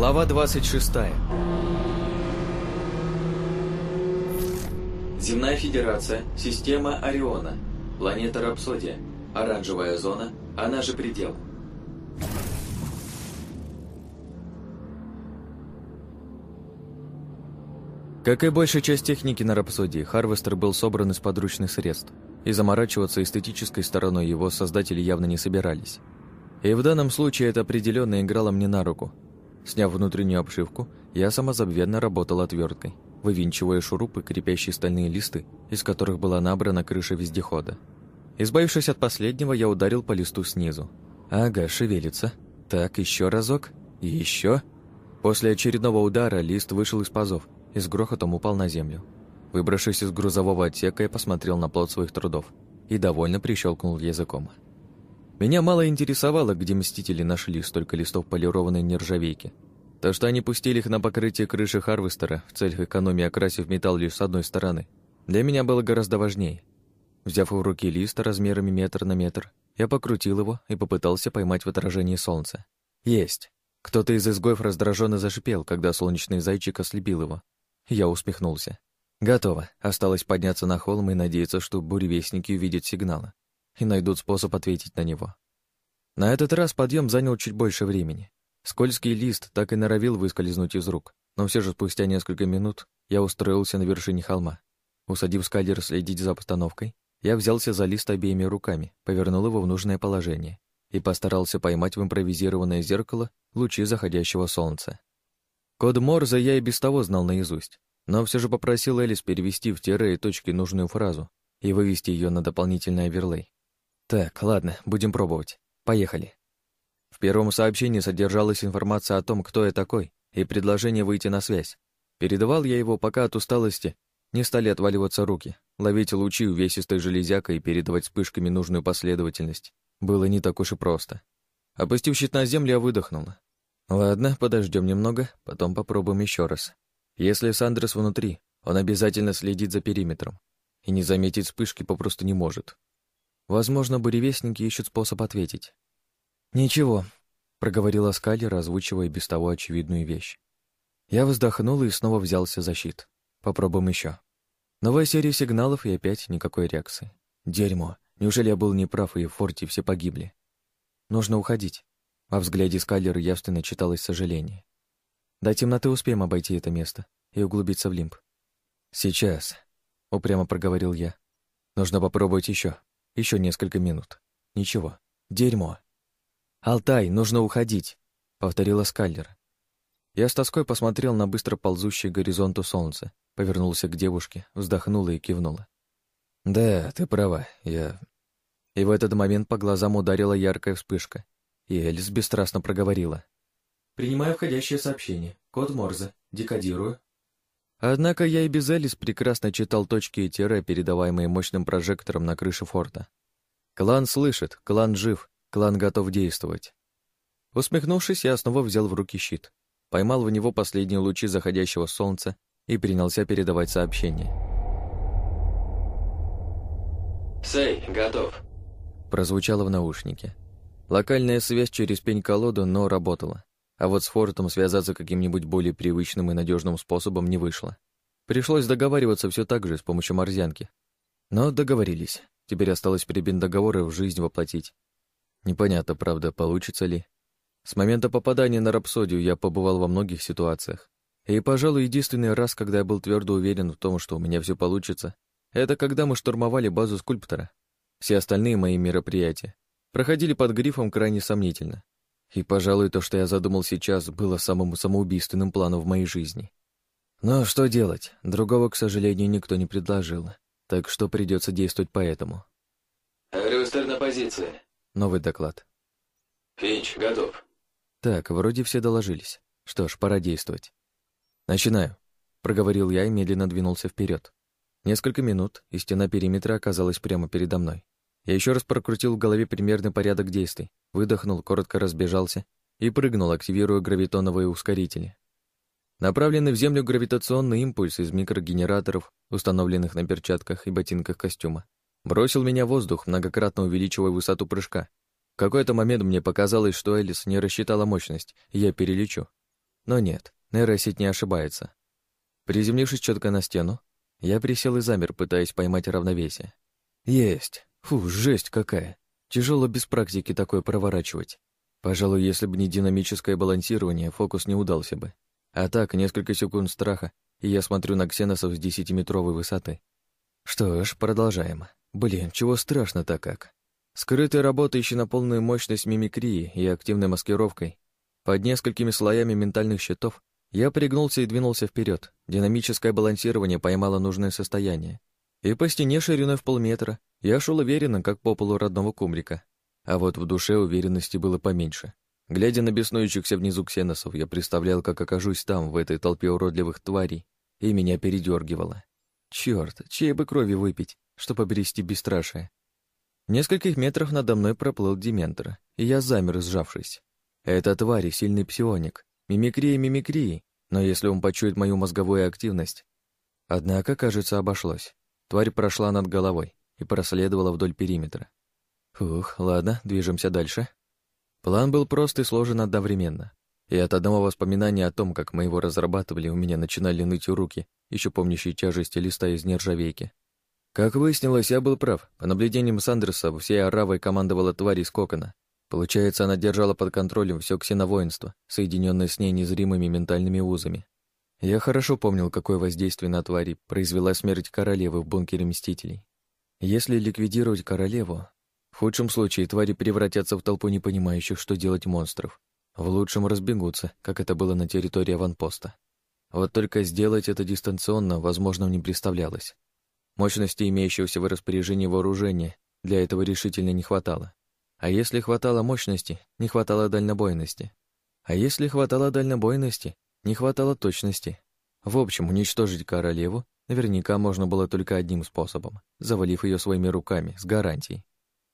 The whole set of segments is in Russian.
Глава 26. Земная Федерация, система Ориона, планета Рапсодия, оранжевая зона, она же предел. Как и большая часть техники на Рапсодии, Харвестер был собран из подручных средств, и заморачиваться эстетической стороной его создатели явно не собирались. И в данном случае это определенно играло мне на руку. Сняв внутреннюю обшивку, я самозабвенно работал отверткой, вывинчивая шурупы, крепящие стальные листы, из которых была набрана крыша вездехода. Избавившись от последнего, я ударил по листу снизу. Ага, шевелится. Так, еще разок. И еще. После очередного удара лист вышел из пазов, и с грохотом упал на землю. Выбравшись из грузового отсека, я посмотрел на плод своих трудов и довольно прищелкнул языком. Меня мало интересовало, где мстители нашли столько листов полированной нержавейки. То, что они пустили их на покрытие крыши Харвестера в целях экономии окрасив металл лишь с одной стороны, для меня было гораздо важнее. Взяв в руки лист размерами метр на метр, я покрутил его и попытался поймать в отражении солнца. Есть. Кто-то из изгоев раздраженно зашипел, когда солнечный зайчик ослепил его. Я усмехнулся. Готово. Осталось подняться на холм и надеяться, что буревестники увидят сигналы и найдут способ ответить на него. На этот раз подъем занял чуть больше времени. Скользкий лист так и норовил выскользнуть из рук, но все же спустя несколько минут я устроился на вершине холма. Усадив скайлер следить за обстановкой, я взялся за лист обеими руками, повернул его в нужное положение и постарался поймать в импровизированное зеркало лучи заходящего солнца. Код Морзе я и без того знал наизусть, но все же попросил Элис перевести в тире и точки нужную фразу и вывести ее на дополнительный оверлей. Так, ладно, будем пробовать. Поехали. В первом сообщении содержалась информация о том, кто я такой, и предложение выйти на связь. Передавал я его, пока от усталости не стали отваливаться руки. Ловить лучи увесистой железякой и передавать вспышками нужную последовательность было не так уж и просто. Опустив щит на землю, я выдохнула. Ладно, подождем немного, потом попробуем еще раз. Если Сандрес внутри, он обязательно следит за периметром и не заметить вспышки попросту не может. Возможно, буревестники ищут способ ответить. «Ничего», — проговорила Скайлер, озвучивая без того очевидную вещь. Я вздохнул и снова взялся за щит. Попробуем еще. Новая серия сигналов и опять никакой реакции. Дерьмо. Неужели я был неправ, и в форте все погибли? Нужно уходить. Во взгляде Скайлера явственно читалось сожаление. До темноты успеем обойти это место и углубиться в лимб. Сейчас, упрямо проговорил я. Нужно попробовать еще, еще несколько минут. Ничего. Дерьмо. Алтай, нужно уходить, повторила Скайлер. Я с тоской посмотрел на быстро ползущее к горизонту солнце, повернулся к девушке, вздохнула и кивнула. «Да, ты права, я...» И в этот момент по глазам ударила яркая вспышка, и Элис бесстрастно проговорила. «Принимаю входящее сообщение. Код Морзе. Декодирую». Однако я и без Элис прекрасно читал точки и тире, передаваемые мощным прожектором на крыше форта. Клан слышит, клан жив, клан готов действовать. Усмехнувшись, я снова взял в руки щит, поймал в него последние лучи заходящего солнца и принялся передавать сообщение. «Сэй, готов», — прозвучало в наушнике. Локальная связь через пень-колоду, но работала. А вот с фортом связаться каким-нибудь более привычным и надежным способом не вышло. Пришлось договариваться все так же с помощью морзянки. Но договорились. Теперь осталось перебин договоры в жизнь воплотить. Непонятно, правда, получится ли. С момента попадания на рапсодию я побывал во многих ситуациях. И, пожалуй, единственный раз, когда я был твердо уверен в том, что у меня все получится, это когда мы штурмовали базу скульптора. Все остальные мои мероприятия проходили под грифом крайне сомнительно. И, пожалуй, то, что я задумал сейчас, было самым самоубийственным планом в моей жизни. Но что делать? Другого, к сожалению, никто не предложил. Так что придется действовать по этому. «Рюстер на позиции». Новый доклад. «Финч, готов». Так, вроде все доложились. Что ж, пора действовать. «Начинаю», — проговорил я и медленно двинулся вперед. Несколько минут, и стена периметра оказалась прямо передо мной. Я еще раз прокрутил в голове примерный порядок действий, выдохнул, коротко разбежался и прыгнул, активируя гравитоновые ускорители. Направленный в землю гравитационный импульс из микрогенераторов, установленных на перчатках и ботинках костюма, бросил меня в воздух, многократно увеличивая высоту прыжка. В какой-то момент мне показалось, что Элис не рассчитала мощность, и я перелечу. Но нет, нейросеть не ошибается. Приземлившись четко на стену, я присел и замер, пытаясь поймать равновесие. Есть. Фу, жесть какая. Тяжело без практики такое проворачивать. Пожалуй, если бы не динамическое балансирование, фокус не удался бы. А так, несколько секунд страха, и я смотрю на ксеносов с десятиметровой высоты. Что ж, продолжаем. Блин, чего страшно-то как. Скрытая работа еще на полную мощность мимикрии и активной маскировкой. Под несколькими слоями ментальных щитов я пригнулся и двинулся вперед. Динамическое балансирование поймало нужное состояние. И по стене шириной в полметра я шел уверенно, как по полу родного кумрика. А вот в душе уверенности было поменьше. Глядя на беснующихся внизу ксеносов, я представлял, как окажусь там, в этой толпе уродливых тварей, и меня передергивало. Черт, чьей бы крови выпить, чтобы обрести бесстрашие? Нескольких метрах надо мной проплыл Дементор, и я замер, сжавшись. Это тварь, сильный псионик, мимикрия мимикрии, но если он почует мою мозговую активность... Однако, кажется, обошлось. Тварь прошла над головой и проследовала вдоль периметра. Фух, ладно, движемся дальше. План был прост и сложен одновременно. И от одного воспоминания о том, как мы его разрабатывали, у меня начинали ныть руки, еще помнящие тяжести листа из нержавейки. Как выяснилось, я был прав. По наблюдениям Сандерса, всей аравой командовала тварь из кокона. Получается, она держала под контролем все ксеновоинство, соединенное с ней незримыми ментальными узами. Я хорошо помнил, какое воздействие на твари произвела смерть королевы в бункере Мстителей. Если ликвидировать королеву, в худшем случае твари превратятся в толпу непонимающих, что делать монстров. В лучшем разбегутся, как это было на территории аванпоста. Вот только сделать это дистанционно возможно не представлялось. Мощности имеющегося в распоряжении вооружения для этого решительно не хватало. А если хватало мощности, не хватало дальнобойности. А если хватало дальнобойности, не хватало точности. В общем, уничтожить королеву наверняка можно было только одним способом, завалив ее своими руками, с гарантией.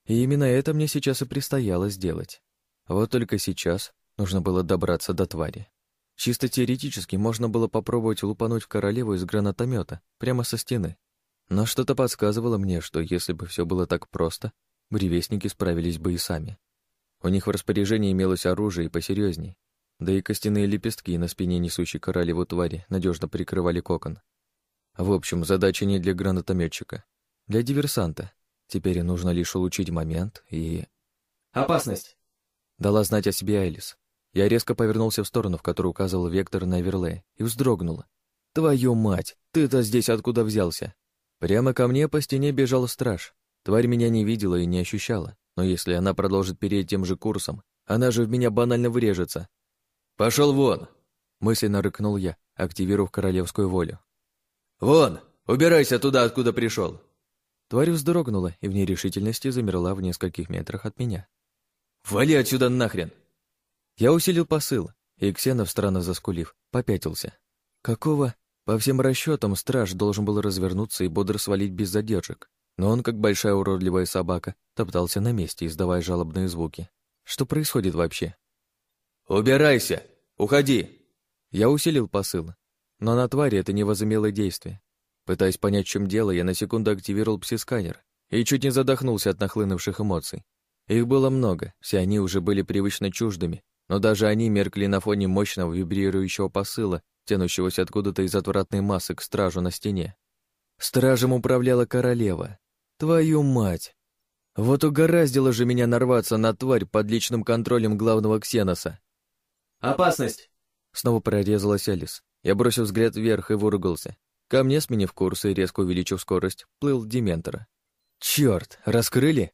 И именно это мне сейчас и предстояло сделать. Вот только сейчас Нужно было добраться до твари. Чисто теоретически можно было попробовать лупануть королеву из гранатомета прямо со стены. Но что-то подсказывало мне, что если бы все было так просто, бревестники справились бы и сами. У них в распоряжении имелось оружие и посерьезней, да и костяные лепестки на спине несущей королеву твари надежно прикрывали кокон. В общем, задача не для гранатометчика, для диверсанта. Теперь нужно лишь улучшить момент и... «Опасность!» — дала знать о себе Элис. Я резко повернулся в сторону, в которую указывал вектор на Верле, и вздрогнула. «Твою мать! Ты-то здесь откуда взялся?» Прямо ко мне по стене бежал страж. Тварь меня не видела и не ощущала, но если она продолжит перейти тем же курсом, она же в меня банально врежется. «Пошел вон!» — мысленно рыкнул я, активировав королевскую волю. «Вон! Убирайся туда, откуда пришел!» Тварь вздрогнула и в нерешительности замерла в нескольких метрах от меня. «Вали отсюда нахрен!» Я усилил посыл, и Ксенов, странно заскулив, попятился. Какого? По всем расчетам, страж должен был развернуться и бодро свалить без задержек. Но он, как большая уродливая собака, топтался на месте, издавая жалобные звуки. Что происходит вообще? «Убирайся! Уходи!» Я усилил посыл, но на твари это не возымело действия. Пытаясь понять, в чем дело, я на секунду активировал псисканер и чуть не задохнулся от нахлынувших эмоций. Их было много, все они уже были привычно чуждыми, но даже они меркли на фоне мощного вибрирующего посыла, тянущегося откуда-то из отвратной массы к стражу на стене. Стражем управляла королева. Твою мать! Вот угораздило же меня нарваться на тварь под личным контролем главного ксеноса. «Опасность!» Снова прорезалась Алис. Я бросил взгляд вверх и выругался. Ко мне, сменив курс и резко увеличив скорость, плыл Дементора. Черт, раскрыли?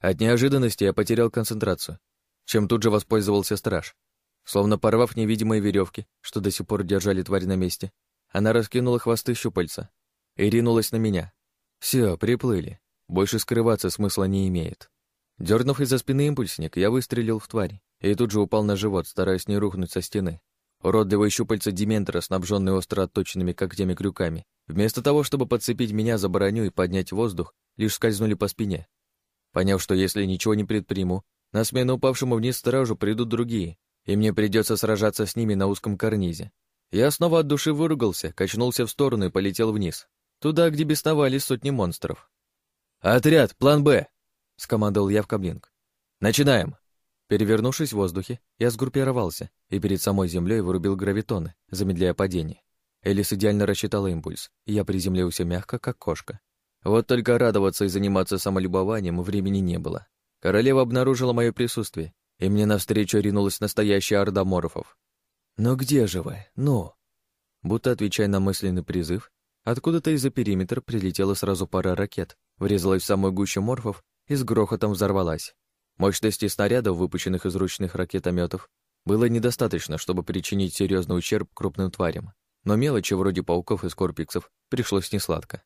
От неожиданности я потерял концентрацию чем тут же воспользовался страж. Словно порвав невидимые веревки, что до сих пор держали тварь на месте, она раскинула хвосты щупальца и ринулась на меня. Все, приплыли. Больше скрываться смысла не имеет. Дернув из-за спины импульсник, я выстрелил в тварь и тут же упал на живот, стараясь не рухнуть со стены. Уродливые щупальца Дементора, снабженные остро отточенными когтями-крюками, вместо того, чтобы подцепить меня за броню и поднять воздух, лишь скользнули по спине. Поняв, что если ничего не предприму, на смену упавшему вниз стражу придут другие, и мне придется сражаться с ними на узком карнизе. Я снова от души выругался, качнулся в сторону и полетел вниз, туда, где бесновались сотни монстров. «Отряд, план «Б», — скомандовал я в каблинг. «Начинаем!» Перевернувшись в воздухе, я сгруппировался и перед самой землей вырубил гравитоны, замедляя падение. Элис идеально рассчитала импульс, и я приземлился мягко, как кошка. Вот только радоваться и заниматься самолюбованием времени не было. Королева обнаружила мое присутствие, и мне навстречу ринулась настоящая орда морфов. «Ну где же вы? Ну?» Будто отвечая на мысленный призыв, откуда-то из-за периметра прилетела сразу пара ракет, врезалась в самую гущу морфов и с грохотом взорвалась. Мощности снарядов, выпущенных из ручных ракетометов, было недостаточно, чтобы причинить серьезный ущерб крупным тварям, но мелочи вроде пауков и скорпиксов пришлось несладко.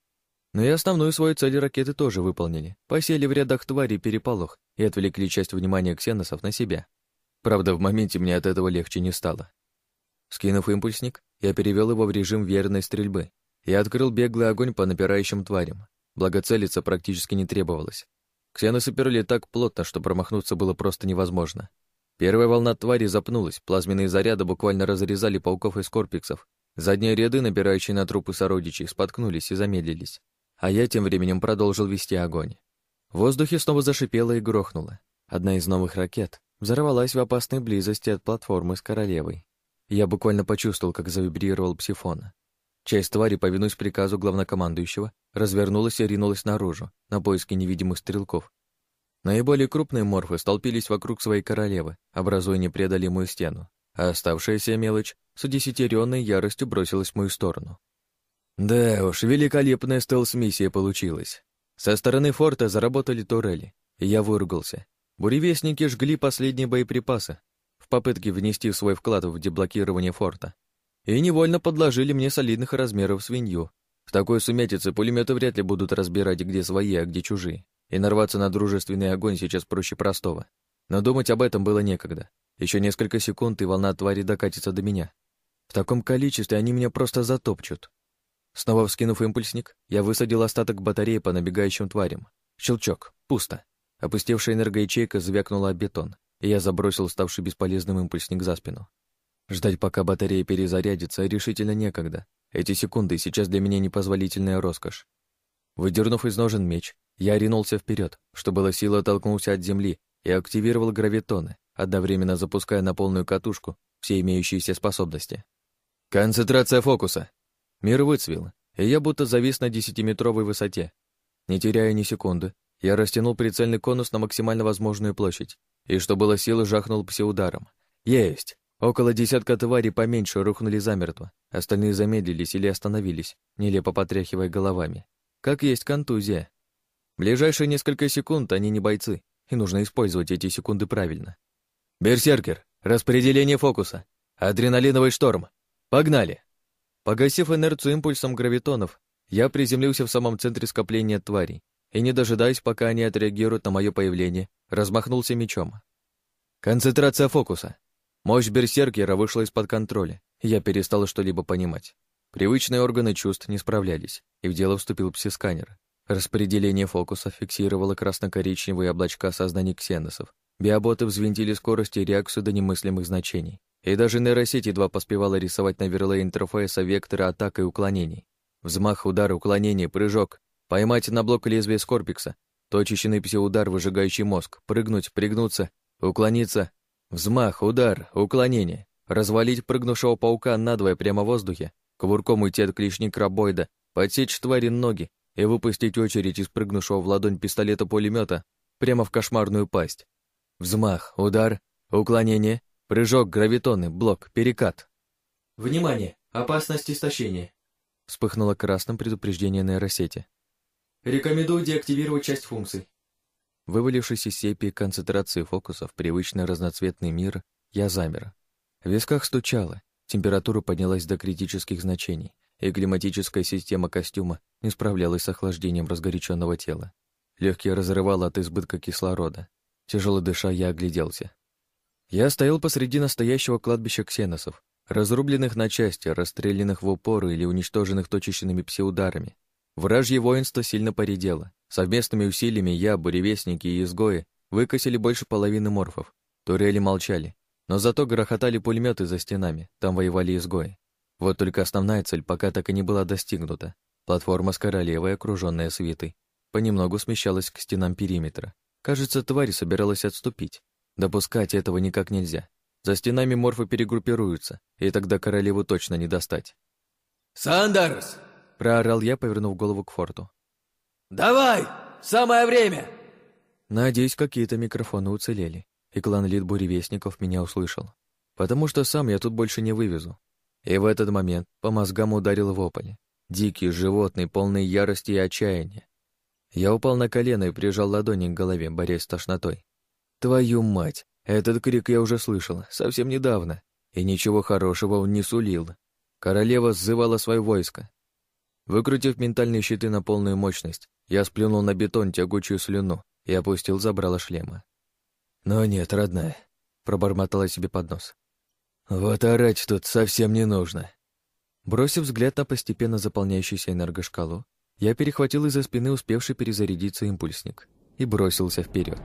Но и основную свою цель ракеты тоже выполнили. Посели в рядах тварей переполох и отвлекли часть внимания ксеносов на себя. Правда, в моменте мне от этого легче не стало. Скинув импульсник, я перевел его в режим верной стрельбы и открыл беглый огонь по напирающим тварям. Благо целиться практически не требовалось. Ксеносы перли так плотно, что промахнуться было просто невозможно. Первая волна твари запнулась, плазменные заряды буквально разрезали пауков и скорпиксов. Задние ряды, набирающие на трупы сородичей, споткнулись и замедлились. А я тем временем продолжил вести огонь. В воздухе снова зашипело и грохнуло. Одна из новых ракет взорвалась в опасной близости от платформы с королевой. Я буквально почувствовал, как завибрировал псифон. Часть твари, повинуясь приказу главнокомандующего, развернулась и ринулась наружу, на поиски невидимых стрелков. Наиболее крупные морфы столпились вокруг своей королевы, образуя непреодолимую стену, а оставшаяся мелочь с удесятеренной яростью бросилась в мою сторону. Да уж, великолепная стелс-миссия получилась. Со стороны форта заработали турели, и я выругался. Буревестники жгли последние боеприпасы в попытке внести свой вклад в деблокирование форта. И невольно подложили мне солидных размеров свинью. В такой сумятице пулеметы вряд ли будут разбирать, где свои, а где чужие. И нарваться на дружественный огонь сейчас проще простого. Но думать об этом было некогда. Еще несколько секунд, и волна твари докатится до меня. В таком количестве они меня просто затопчут. Снова вскинув импульсник, я высадил остаток батареи по набегающим тварям. Щелчок. Пусто. Опустевшая энергоячейка звякнула о бетон, и я забросил ставший бесполезным импульсник за спину. Ждать, пока батарея перезарядится, решительно некогда. Эти секунды сейчас для меня непозволительная роскошь. Выдернув из ножен меч, я ринулся вперед, что было силы оттолкнулся от земли и активировал гравитоны, одновременно запуская на полную катушку все имеющиеся способности. Концентрация фокуса. Мир выцвел, и я будто завис на десятиметровой высоте. Не теряя ни секунды, я растянул прицельный конус на максимально возможную площадь, и, что было силы, жахнул псиударом. Есть! Около десятка тварей поменьше рухнули замертво, остальные замедлились или остановились, нелепо потряхивая головами. Как есть контузия. Ближайшие несколько секунд они не бойцы, и нужно использовать эти секунды правильно. «Берсеркер! Распределение фокуса! Адреналиновый шторм! Погнали!» Погасив инерцию импульсом гравитонов, я приземлился в самом центре скопления тварей и, не дожидаясь, пока они отреагируют на мое появление, размахнулся мечом. Концентрация фокуса. Мощь берсеркера вышла из-под контроля, и я перестал что-либо понимать. Привычные органы чувств не справлялись, и в дело вступил псисканер. Распределение фокуса фиксировало красно-коричневые облачка сознаний ксеносов. Биоботы взвинтили скорость и реакцию до немыслимых значений. И даже нейросеть едва поспевала рисовать на верле интерфейса векторы атак и уклонений. Взмах, удар, уклонение, прыжок. Поймать на блок лезвие Скорпикса. Точечный псиудар, выжигающий мозг. Прыгнуть, пригнуться, уклониться. Взмах, удар, уклонение. Развалить прыгнувшего паука надвое прямо в воздухе. Кувырком уйти от клешни крабоида. Подсечь твари ноги и выпустить очередь из прыгнувшего в ладонь пистолета-пулемета прямо в кошмарную пасть. Взмах, удар, уклонение, Прыжок, гравитонный, блок, перекат. Внимание! Опасность истощения. Вспыхнуло красным предупреждение нейросети. Рекомендую деактивировать часть функций. Вывалившись из сепии концентрации фокуса в привычный разноцветный мир, я замер. В висках стучало, температура поднялась до критических значений, и климатическая система костюма не справлялась с охлаждением разгоряченного тела. Легкие разрывало от избытка кислорода. Тяжело дыша, я огляделся. Я стоял посреди настоящего кладбища ксеносов, разрубленных на части, расстрелянных в упор или уничтоженных точечными псиударами. Вражье воинство сильно поредело. Совместными усилиями я, буревестники и изгои выкосили больше половины морфов. Турели молчали, но зато грохотали пулеметы за стенами, там воевали изгои. Вот только основная цель пока так и не была достигнута. Платформа с королевой, окруженная свитой, понемногу смещалась к стенам периметра. Кажется, тварь собиралась отступить. Допускать этого никак нельзя. За стенами морфы перегруппируются, и тогда королеву точно не достать. «Сандерс!» — проорал я, повернув голову к форту. «Давай! Самое время!» Надеюсь, какие-то микрофоны уцелели, и клан Лид Буревестников меня услышал. Потому что сам я тут больше не вывезу. И в этот момент по мозгам ударил вопль. Дикий, животный, полный ярости и отчаяния. Я упал на колено и прижал ладони к голове, борясь с тошнотой. Твою мать! Этот крик я уже слышал, совсем недавно, и ничего хорошего он не сулил. Королева сзывала свое войско. Выкрутив ментальные щиты на полную мощность, я сплюнул на бетон тягучую слюну и опустил забрало шлема. «Но нет, родная», — пробормотала себе под нос. «Вот орать тут совсем не нужно». Бросив взгляд на постепенно заполняющуюся энергошкалу, я перехватил из-за спины успевший перезарядиться импульсник и бросился вперед.